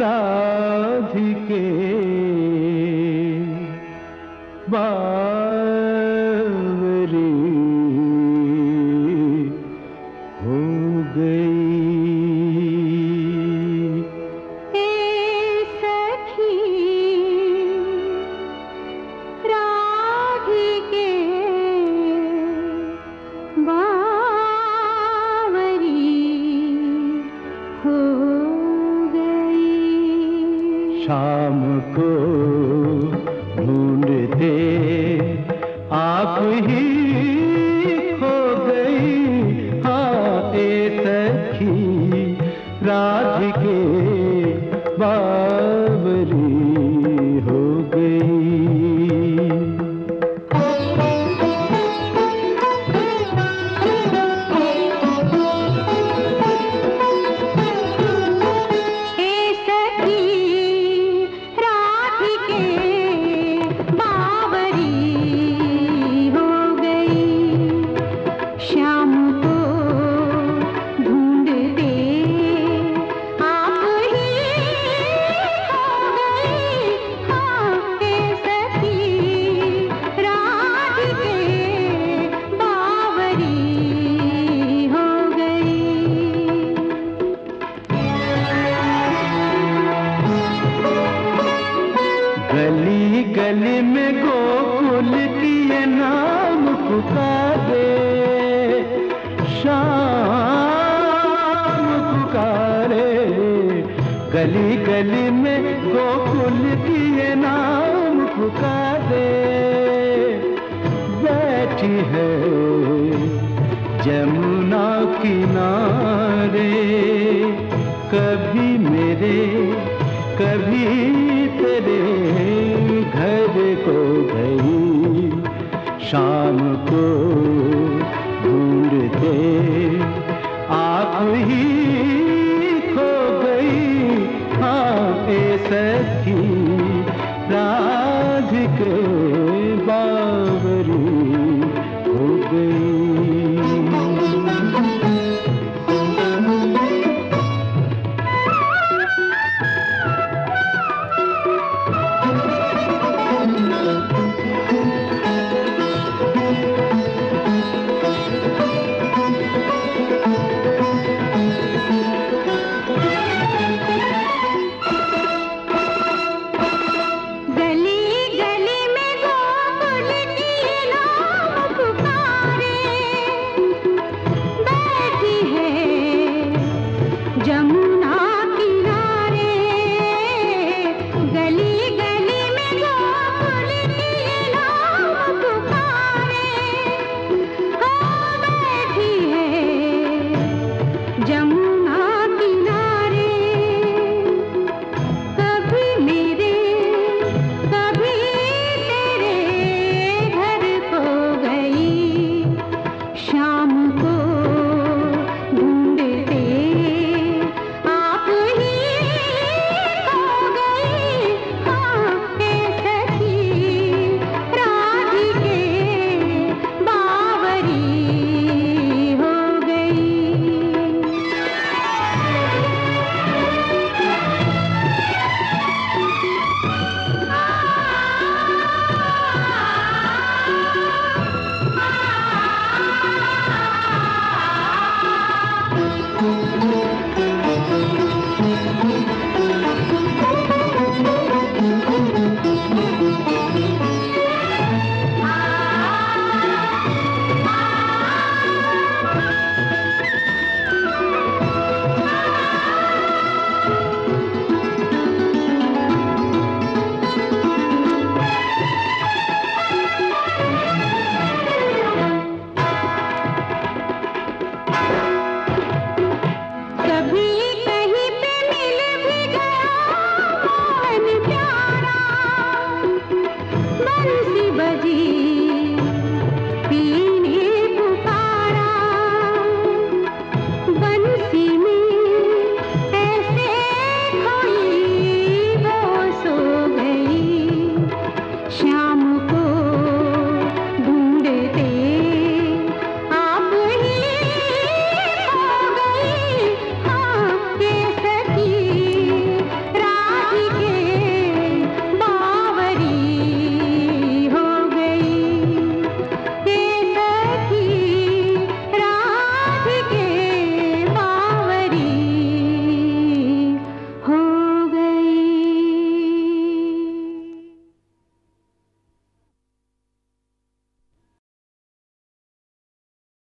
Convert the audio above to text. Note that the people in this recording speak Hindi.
राधिके बा को ढूंढते आप ही गली गली में गोकुल दिए नाम पुकारे शाम पुकारे। गली गली में गोकुल दिए नाम पुका दे। बैठी है जमुना किनारे। कभी मेरे, कभी तेरे। घर को गई शाम को ढूंढते आप ही खो गई। हाँ ए सखी